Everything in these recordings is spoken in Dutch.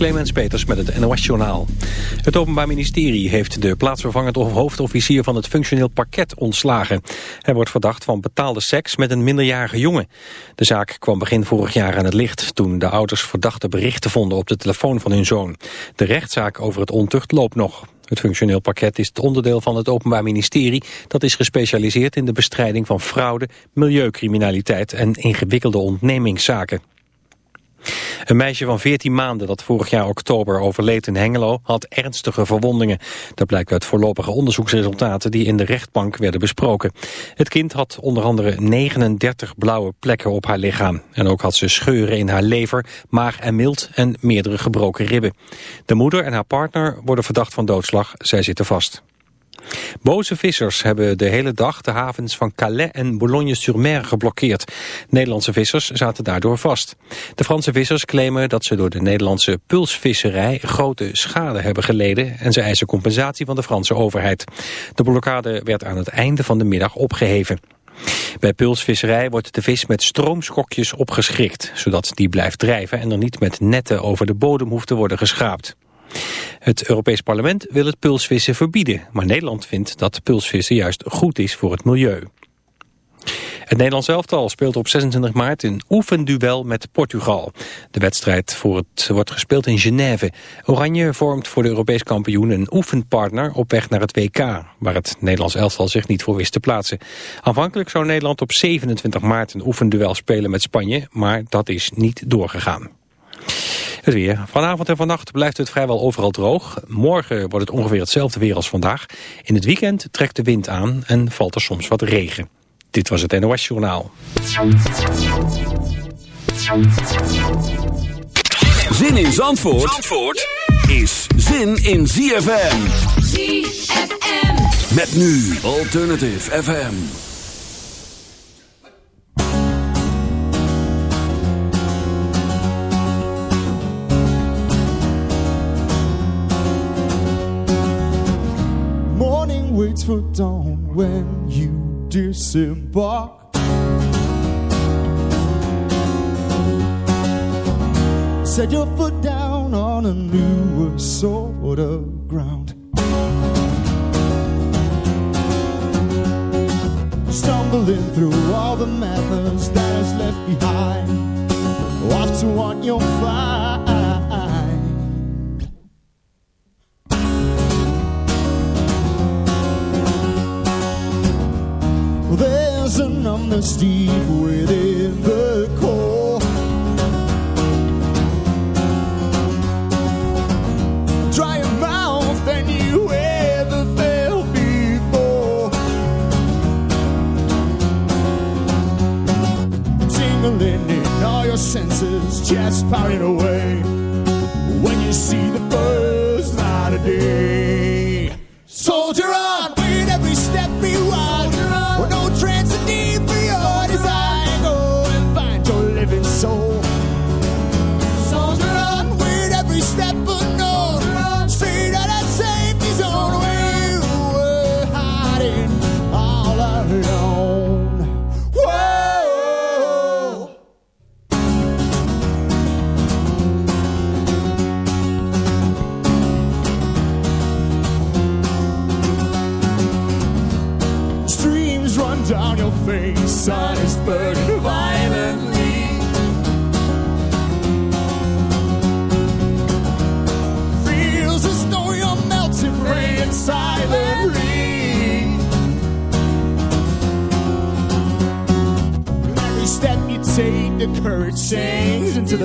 Clemens Peters met het NOS-journaal. Het Openbaar Ministerie heeft de plaatsvervangend hoofdofficier van het functioneel parket ontslagen. Hij wordt verdacht van betaalde seks met een minderjarige jongen. De zaak kwam begin vorig jaar aan het licht toen de ouders verdachte berichten vonden op de telefoon van hun zoon. De rechtszaak over het ontucht loopt nog. Het functioneel pakket is het onderdeel van het Openbaar Ministerie... dat is gespecialiseerd in de bestrijding van fraude, milieucriminaliteit en ingewikkelde ontnemingszaken. Een meisje van 14 maanden dat vorig jaar oktober overleed in Hengelo had ernstige verwondingen. Dat blijkt uit voorlopige onderzoeksresultaten die in de rechtbank werden besproken. Het kind had onder andere 39 blauwe plekken op haar lichaam. En ook had ze scheuren in haar lever, maag en mild en meerdere gebroken ribben. De moeder en haar partner worden verdacht van doodslag. Zij zitten vast. Boze vissers hebben de hele dag de havens van Calais en Boulogne-sur-Mer geblokkeerd. Nederlandse vissers zaten daardoor vast. De Franse vissers claimen dat ze door de Nederlandse pulsvisserij grote schade hebben geleden en ze eisen compensatie van de Franse overheid. De blokkade werd aan het einde van de middag opgeheven. Bij pulsvisserij wordt de vis met stroomschokjes opgeschrikt, zodat die blijft drijven en er niet met netten over de bodem hoeft te worden geschraapt. Het Europees Parlement wil het pulsvissen verbieden, maar Nederland vindt dat pulsvissen juist goed is voor het milieu. Het Nederlands elftal speelt op 26 maart een oefenduel met Portugal. De wedstrijd voor het wordt gespeeld in Genève. Oranje vormt voor de Europees kampioen een oefenpartner op weg naar het WK... waar het Nederlands elftal zich niet voor wist te plaatsen. Aanvankelijk zou Nederland op 27 maart een oefenduel spelen met Spanje... maar dat is niet doorgegaan. Het weer. Vanavond en vannacht blijft het vrijwel overal droog. Morgen wordt het ongeveer hetzelfde weer als vandaag. In het weekend trekt de wind aan en valt er soms wat regen. Dit was het NOS Journaal. Zin in Zandvoort, Zandvoort is zin in ZFM. ZFM. Met nu Alternative FM. Waits for dawn when you disembark. Set your foot down on a newer sort of ground. Stumbling through all the methods that is left behind. Off to what you'll find. There's a numbness deep within the core. Dry your mouth and you ever felt before. Tingling in all your senses, just pouting away. When you see the first light of day. Soldier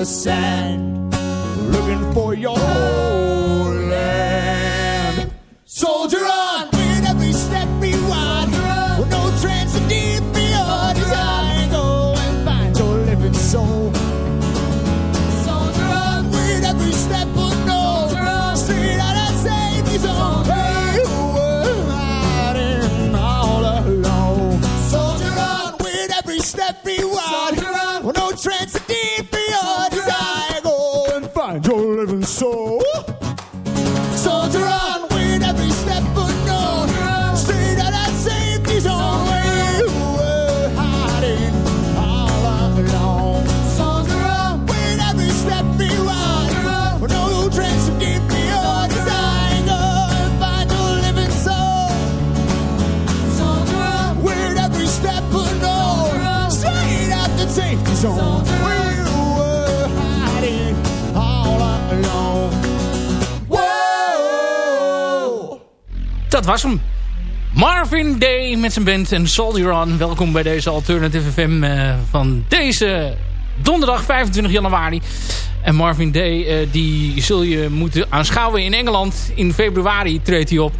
sand, Dat was hem. Marvin Day met zijn band en Soldier On. Welkom bij deze Alternative FM eh, van deze donderdag 25 januari. En Marvin Day, eh, die zul je moeten aanschouwen in Engeland. In februari treedt hij op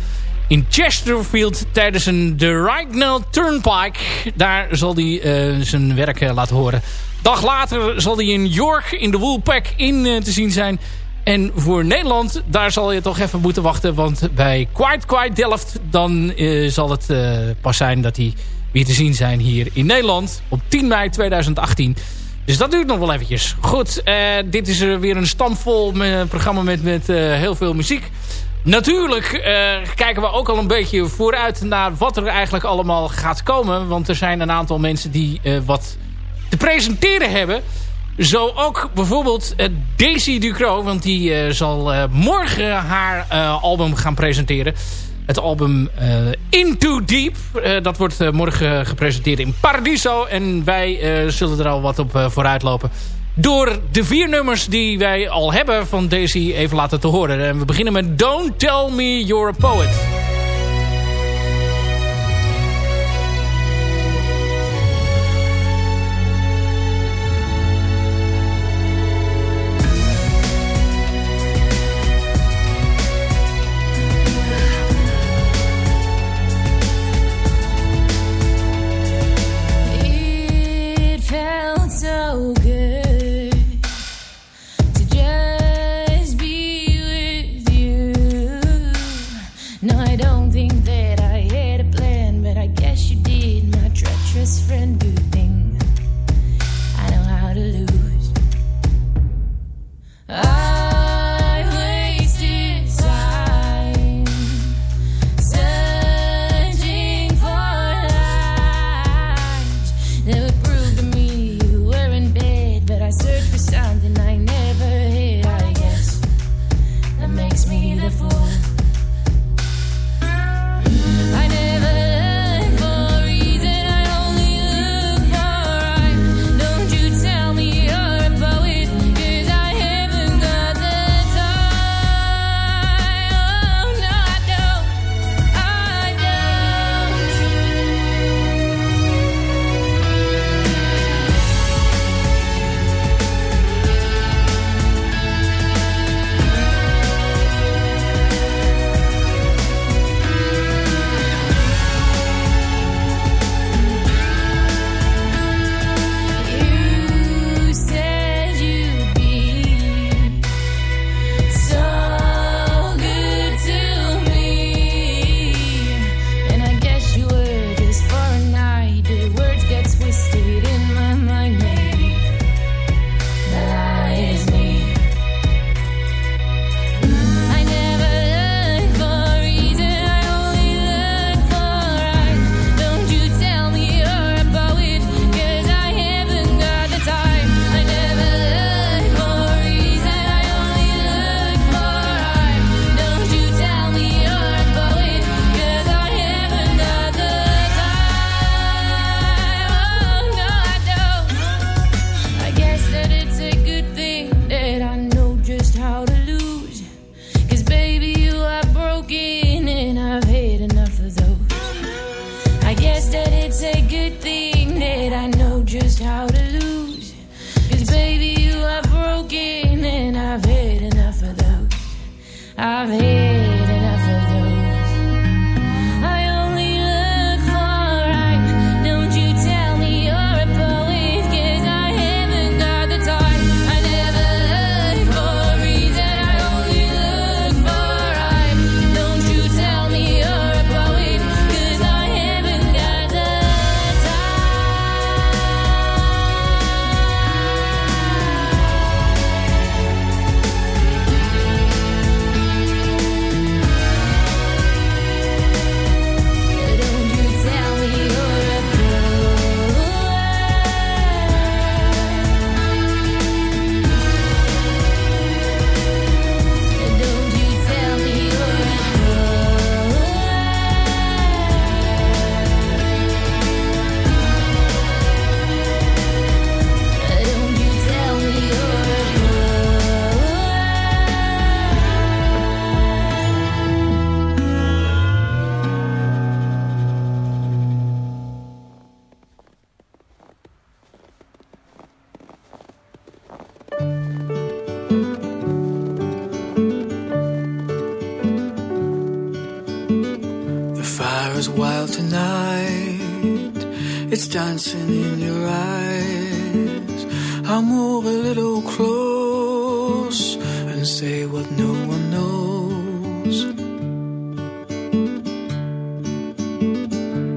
in Chesterfield tijdens een The Rignall Turnpike. Daar zal hij eh, zijn werk laten horen. Dag later zal hij in York in de Woolpack in te zien zijn. En voor Nederland, daar zal je toch even moeten wachten. Want bij Quite Quite Delft, dan eh, zal het eh, pas zijn dat die weer te zien zijn hier in Nederland. Op 10 mei 2018. Dus dat duurt nog wel eventjes. Goed, eh, dit is er weer een stamvol me- programma met, met heel veel muziek. Natuurlijk kijken we ook al een beetje vooruit naar wat er eigenlijk allemaal gaat komen. Want er zijn een aantal mensen die wat te presenteren hebben. Zo ook bijvoorbeeld eh, Daisy Ducro. Want die eh, zal eh, morgen haar album gaan presenteren. Het album Into Deep. Dat wordt morgen gepresenteerd in Paradiso. En wij zullen er al wat op vooruit lopen. Door de vier nummers die wij al hebben van Daisy even laten te horen. En we beginnen met Don't Tell Me You're a Poet.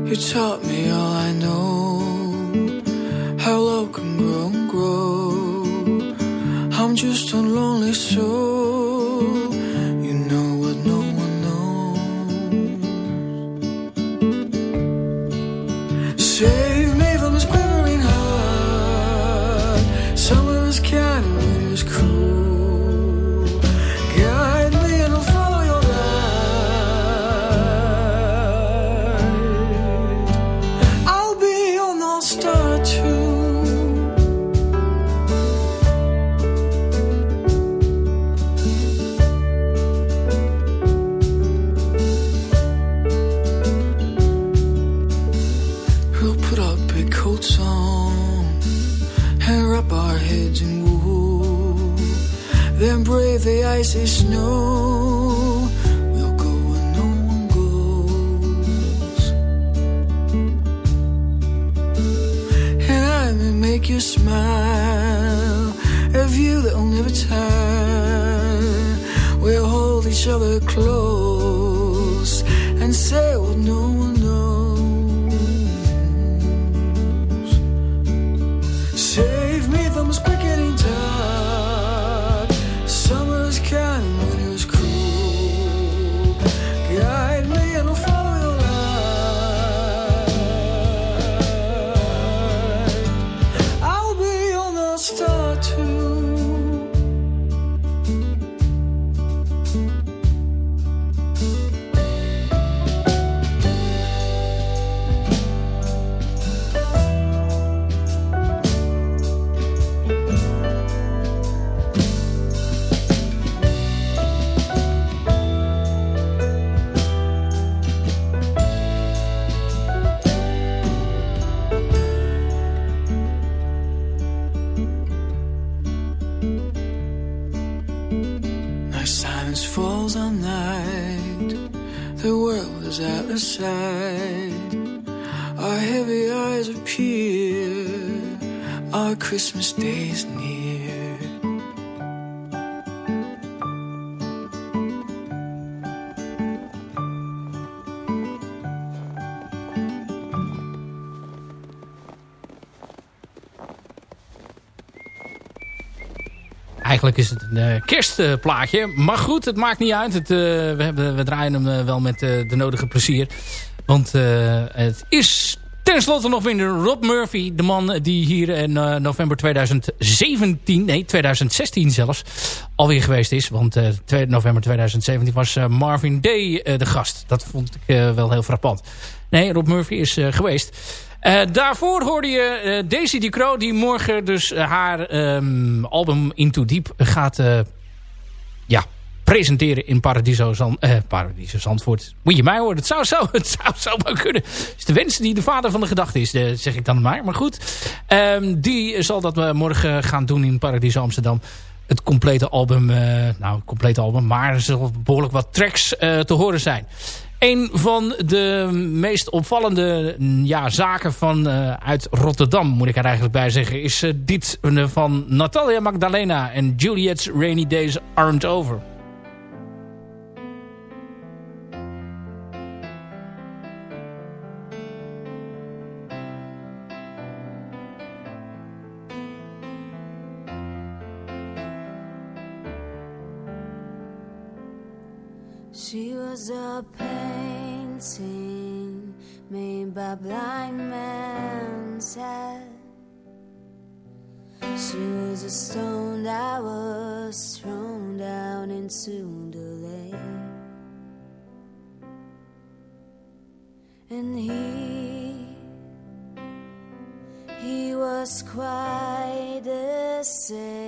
You taught me all I know. How love can grow and grow. I'm just a lonely soul. Brave the Eigenlijk is het een eh, kerstplaatje. Maar goed, het maakt niet uit. Het, eh, we, we draaien hem eh, wel met de nodige plezier. Want het is tenslotte nog weer Rob Murphy. De man die hier in eh, november 2017, nee 2016 zelfs, alweer geweest is. Want eh 2 november 2017 was eh, Marvin Day de gast. Dat vond ik wel heel frappant. Nee, Rob Murphy is geweest. Daarvoor hoorde je Daisy Ducro, die morgen dus haar ehm, album Into Deep gaat ja, presenteren in Paradiso, Zand, eh, Paradiso Zandvoort. Moet je mij horen, het zou zo, het zou zo wel kunnen. Het is de wens die de vader van de gedachte is, eh, zeg ik dan maar. Maar goed, Ehm, die zal dat eh, morgen gaan doen in Paradiso Amsterdam. Het complete album, eh, nou het complete album, maar er zullen behoorlijk wat tracks te horen zijn. Een van de meest opvallende mm, ja, zaken van, uit Rotterdam, moet ik er eigenlijk bij zeggen, is dit van Natalia Magdalena en Juliet's Rainy Days Aren't Over. She was a painting made by blind man's hand. She was a stone that was thrown down into the lake. And he, he was quite the same.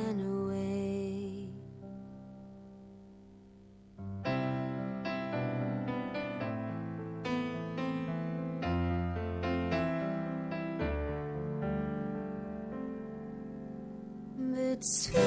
Sweet.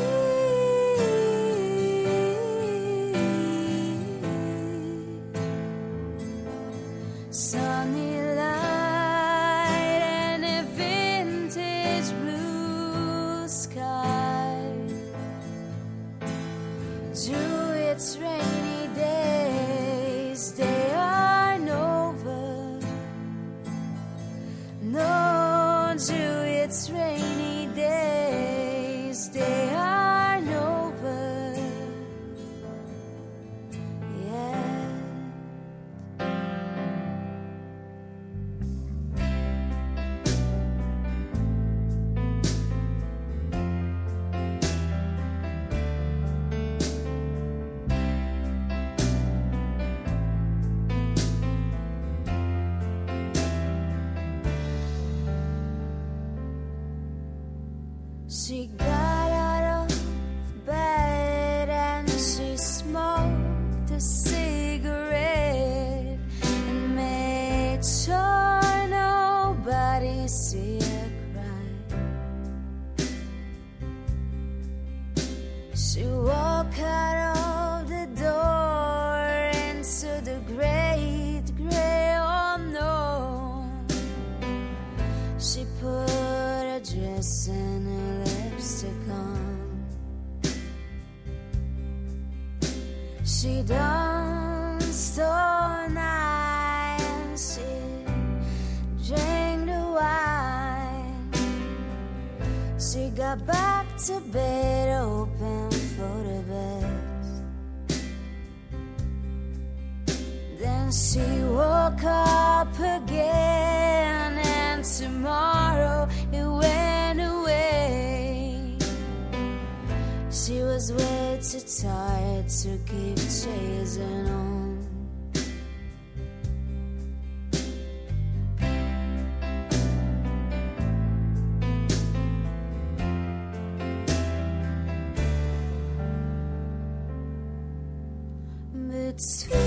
sweet.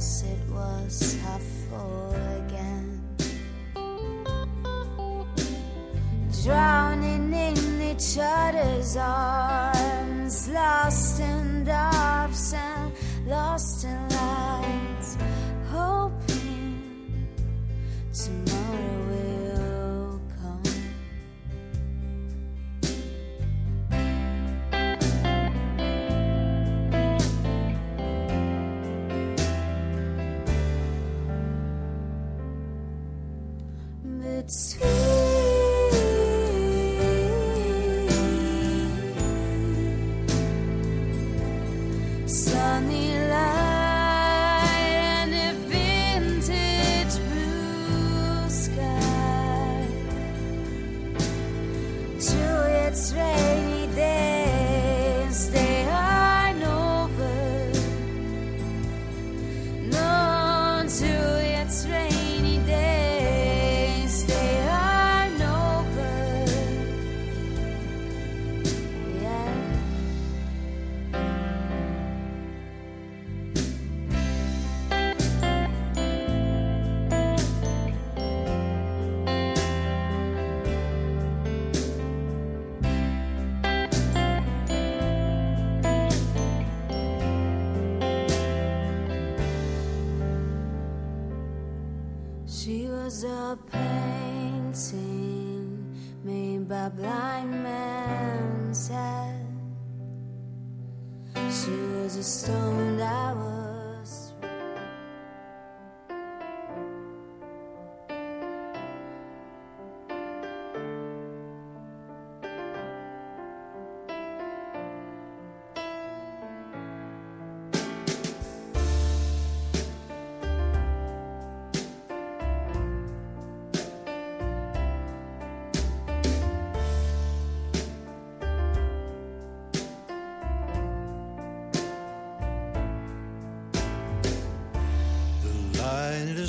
it was half full again. Drowning in each other's arms, lost in the absence, lost in life.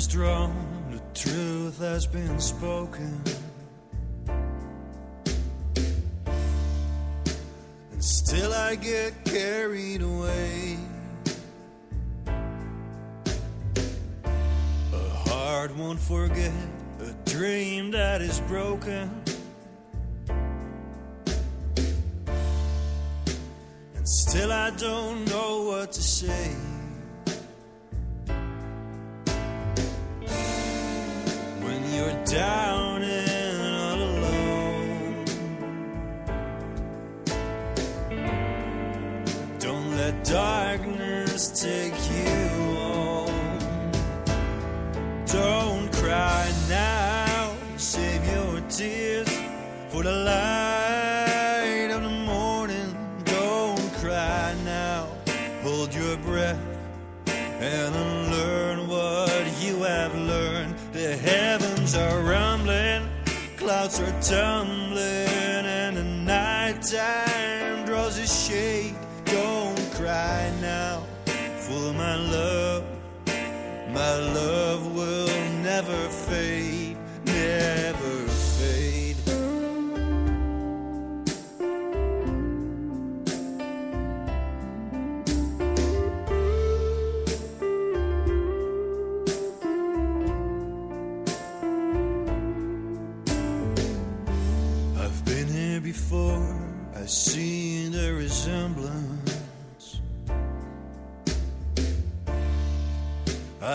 is drawn, the truth has been spoken. And still I get carried away. A heart won't forget a dream that is broken.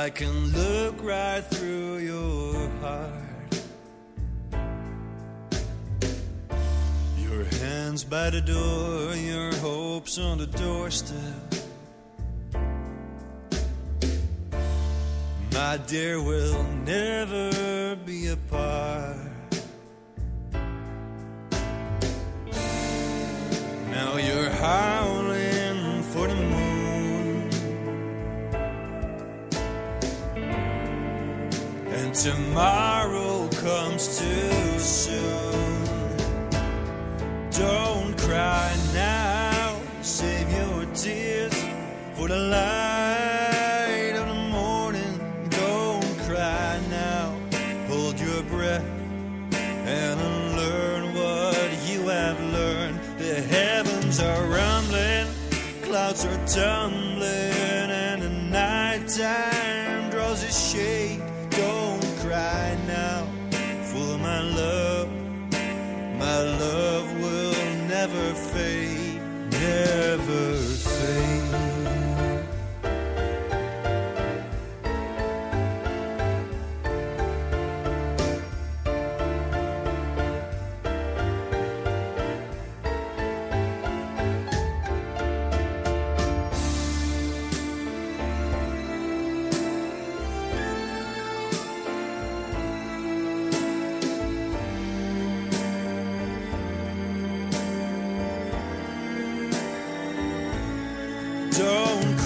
I can look right through your heart. Your hands by the door, your hopes on the doorstep. My dear, we'll never be apart.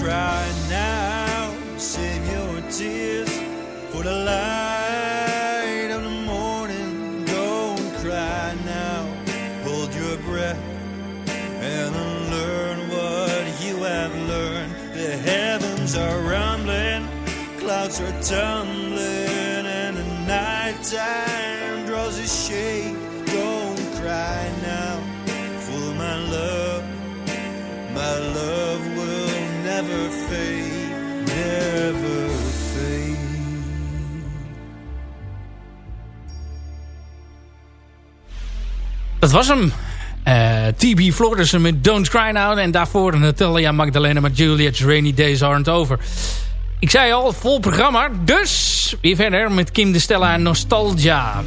cry now, save your tears for the light of the morning. Don't cry now, hold your breath and unlearn what you have learned. The heavens are rumbling, clouds are tumbling. dat was hem. Eh, TB Florissen met Don't Cry Now. En daarvoor Natalia Magdalena met Juliet's Rainy Days Aren't Over. Ik zei al, vol programma. Dus weer verder met Kim de Stella en Nostalgia.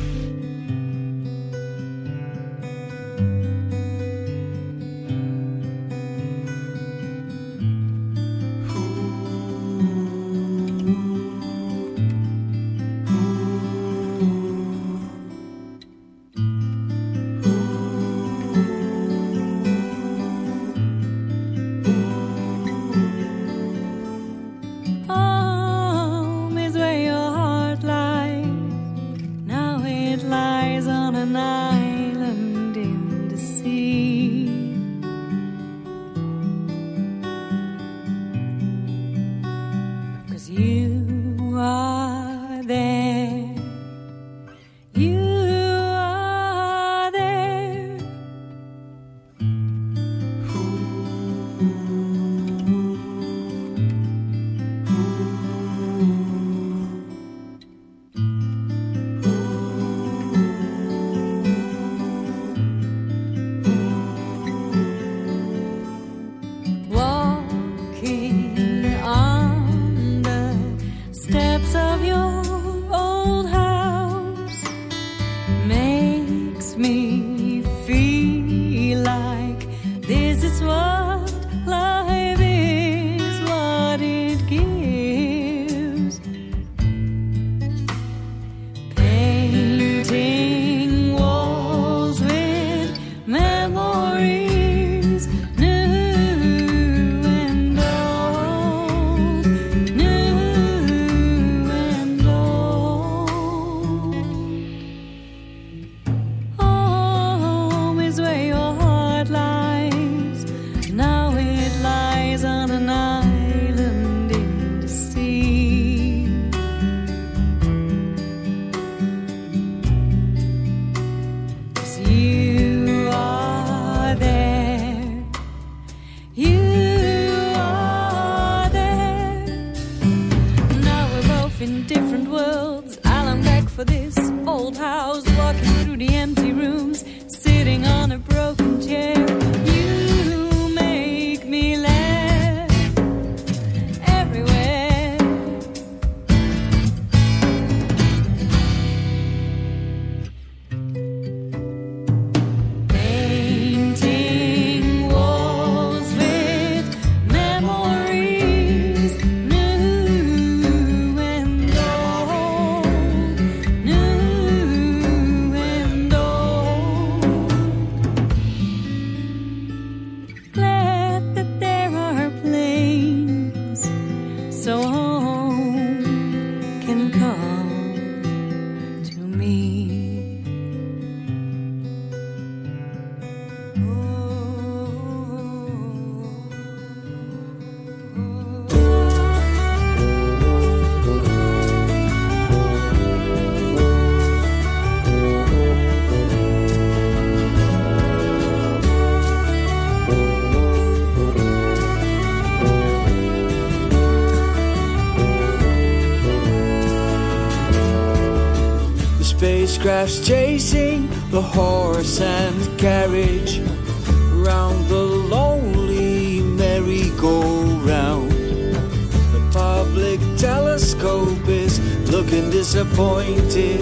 Chasing the horse and carriage round the lonely merry-go-round. The public telescope is looking disappointed.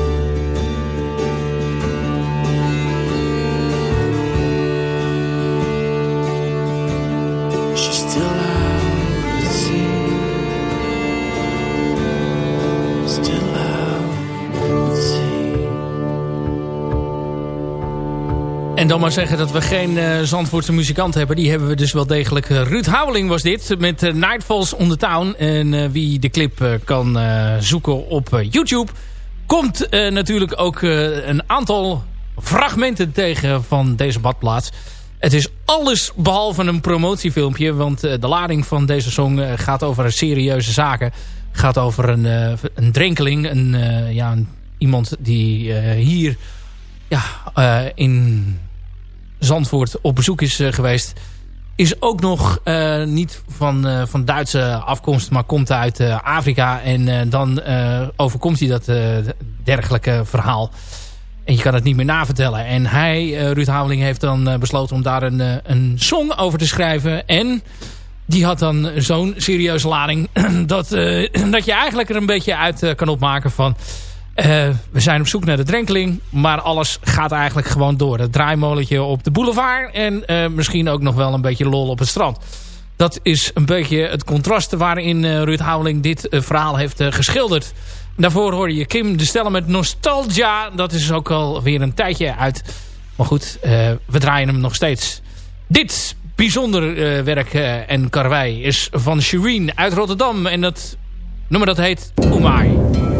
Dan maar zeggen dat we geen eh, Zandvoortse muzikant hebben. Die hebben we dus wel degelijk. Eh, Ruud Houweling was dit. Met eh, Nightfalls on the Town. En wie de clip kan zoeken op YouTube. Komt natuurlijk ook een aantal fragmenten tegen van deze badplaats. Het is alles behalve een promotiefilmpje. Want de lading van deze song gaat over serieuze zaken. Gaat over een, een drenkeling. Een, ja, een- iemand die hier ja, in Zandvoort op bezoek is eh, geweest. Is ook nog eh, niet van, eh, van Duitse afkomst, maar komt uit Afrika. En dan overkomt hij dat dergelijke verhaal. En je kan het niet meer navertellen. En hij, Ruud Hameling, heeft dan besloten om daar een, een song over te schrijven. En die had dan zo'n serieuze lading... dat, dat je eigenlijk er een beetje uit kan opmaken van... eh, we zijn op zoek naar de drenkeling, maar alles gaat eigenlijk gewoon door. Het draaimolentje op de boulevard en eh, misschien ook nog wel een beetje lol op het strand. Dat is een beetje het contrast waarin eh, Ruud Houweling dit verhaal heeft geschilderd. Daarvoor hoorde je Kim de Stellen met Nostalgia. Dat is ook alweer een tijdje uit. Maar goed, we draaien hem nog steeds. Dit bijzonder werk en karwei is van Shireen uit Rotterdam. En dat nummer dat heet Oemai.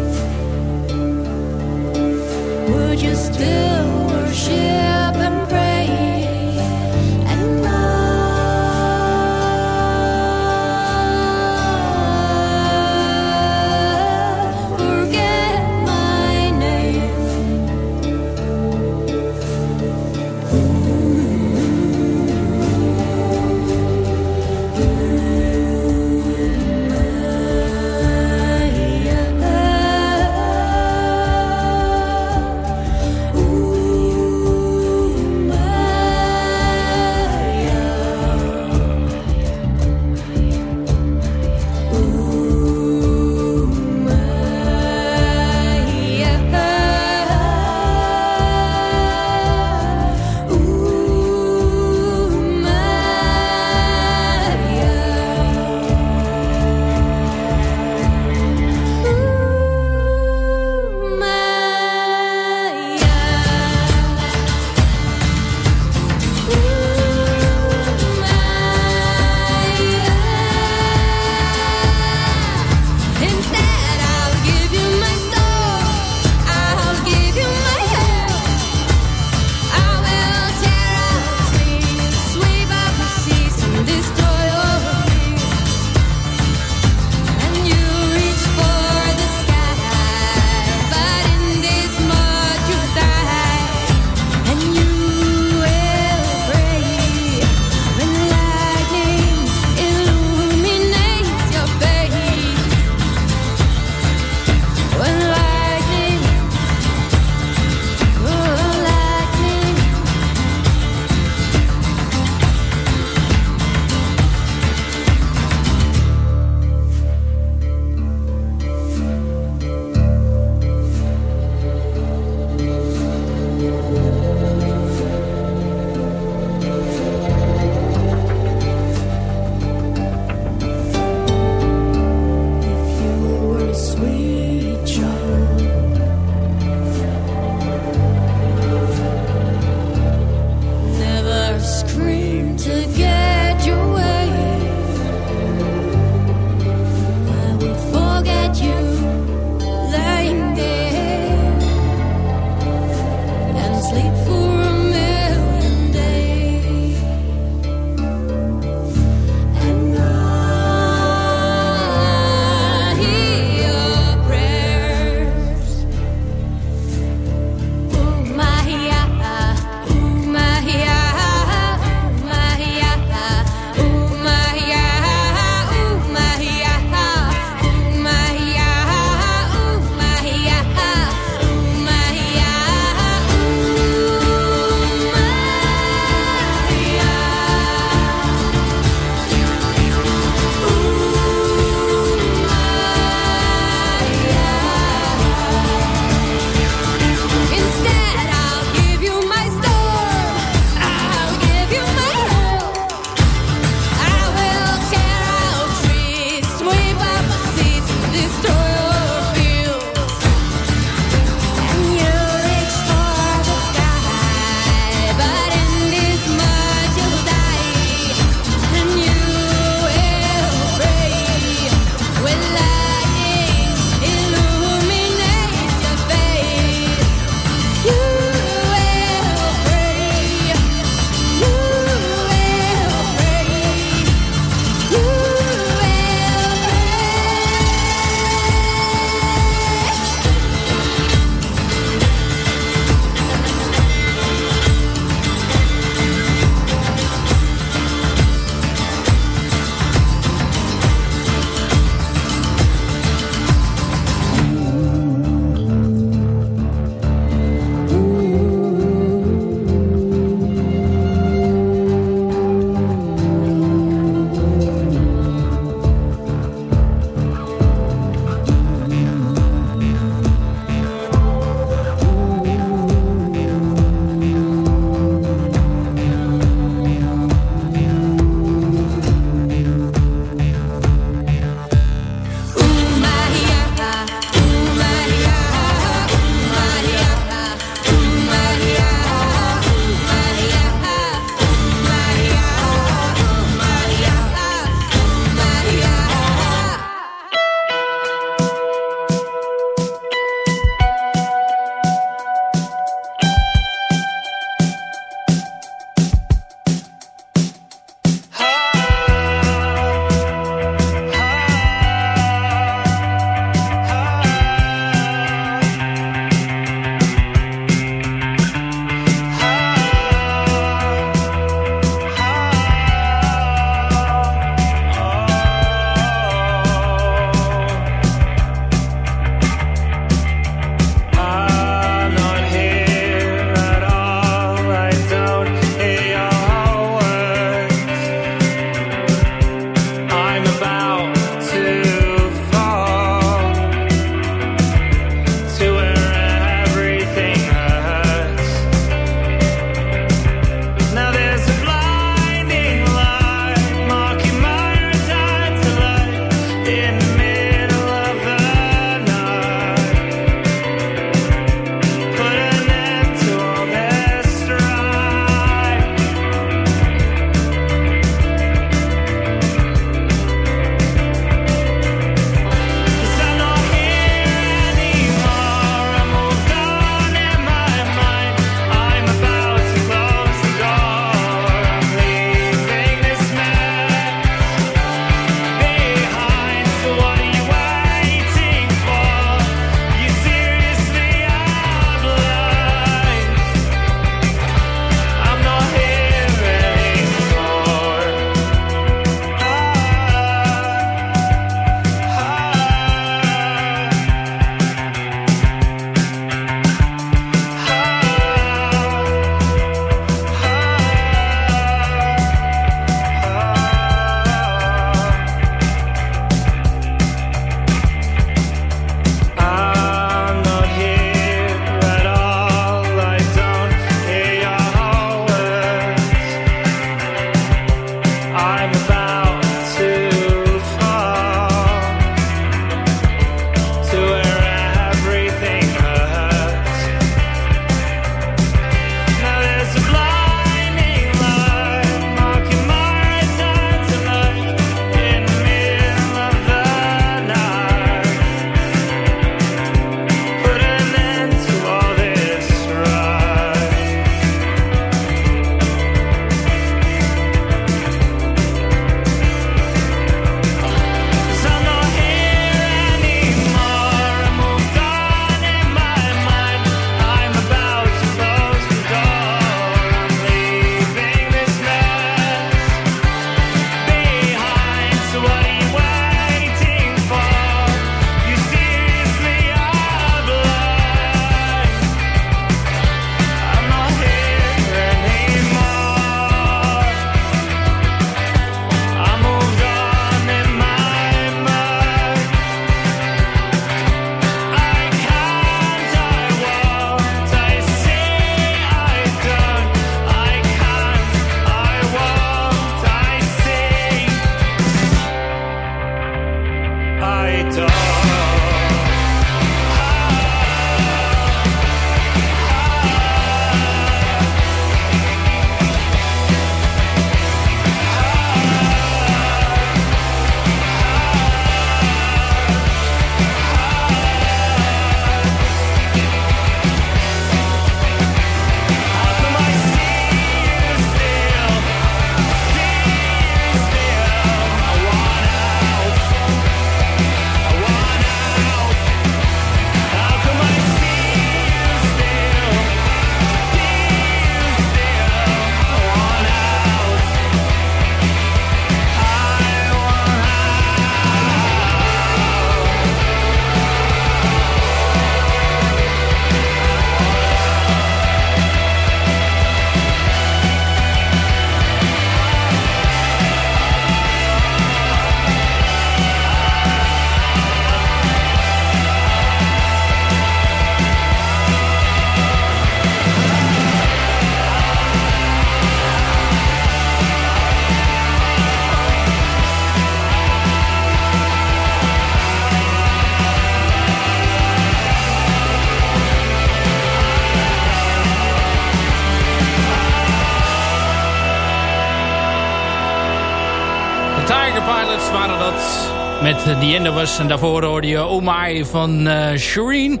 En daarvoor hoorde je oh Omai van uh, Shireen.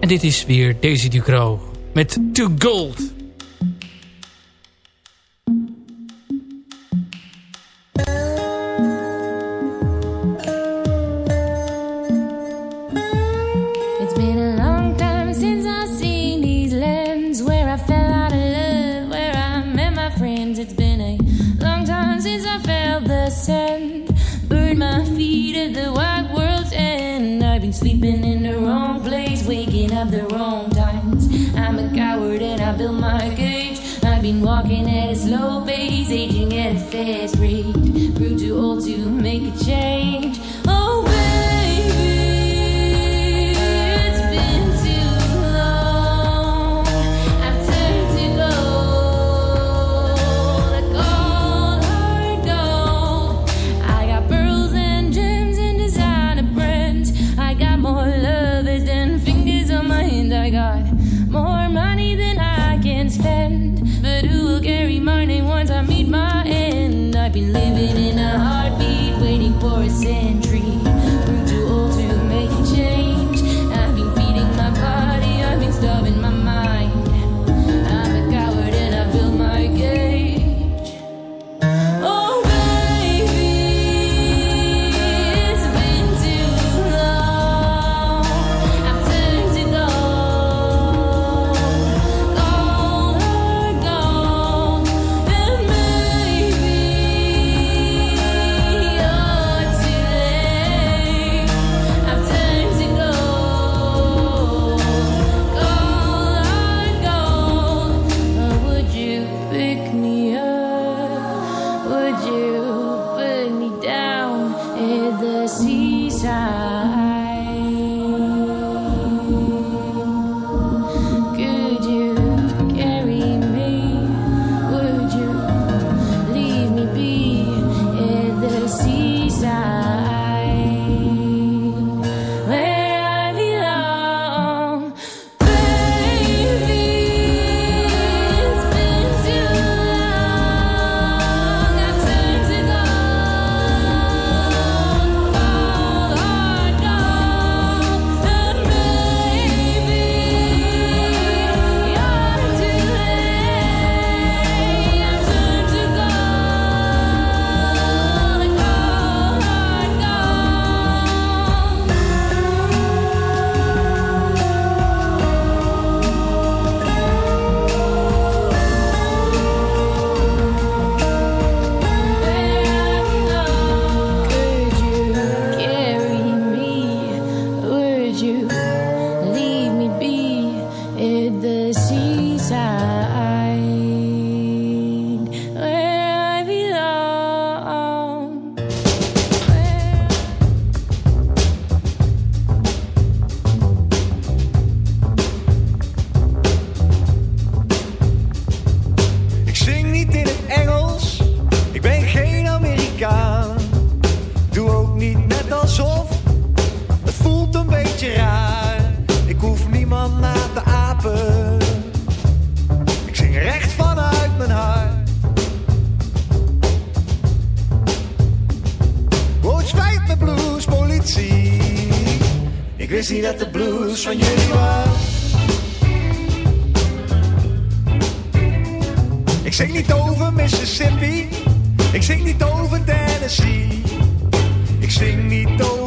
En dit is weer Daisy Ducro met To Gold. Mississippi. Ik zing niet over Tennessee. Ik zing niet over.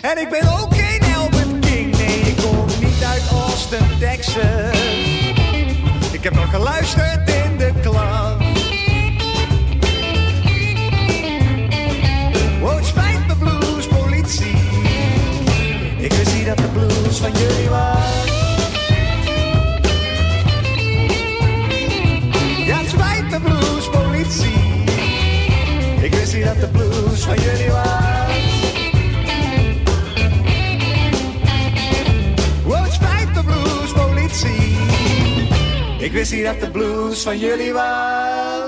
En ik ben ook geen Albert King. Nee, ik kom niet uit Austin, Texas. Ik heb nog geluisterd in de klas. Wow, het spijt blues, politie. Ik wist niet dat de blues van jullie was. Ja, het spijt me blues, politie. Ik wist niet dat de blues van jullie was. Ik wist niet dat de blues van jullie was.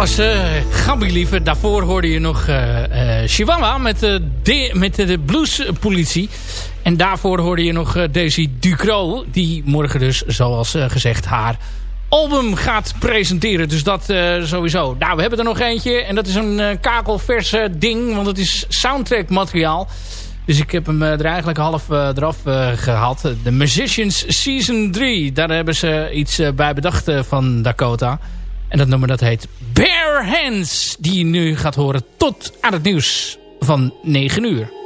Was Gabi Lieve. Daarvoor hoorde je nog eh Chihuahua met, de met de bluespolitie. En daarvoor hoorde je nog Daisy Ducro. Die morgen dus, zoals gezegd, haar album gaat presenteren. Dus dat sowieso. Nou, we hebben er nog eentje. En dat is een kakelvers ding. Want het is soundtrack materiaal. Dus ik heb hem er eigenlijk half eraf eh, gehaald. The Musicians Season 3. Daar hebben ze iets bij bedacht van Dakota. En dat nummer dat heet Bare Hands. Die je nu gaat horen tot aan het nieuws van 9 uur.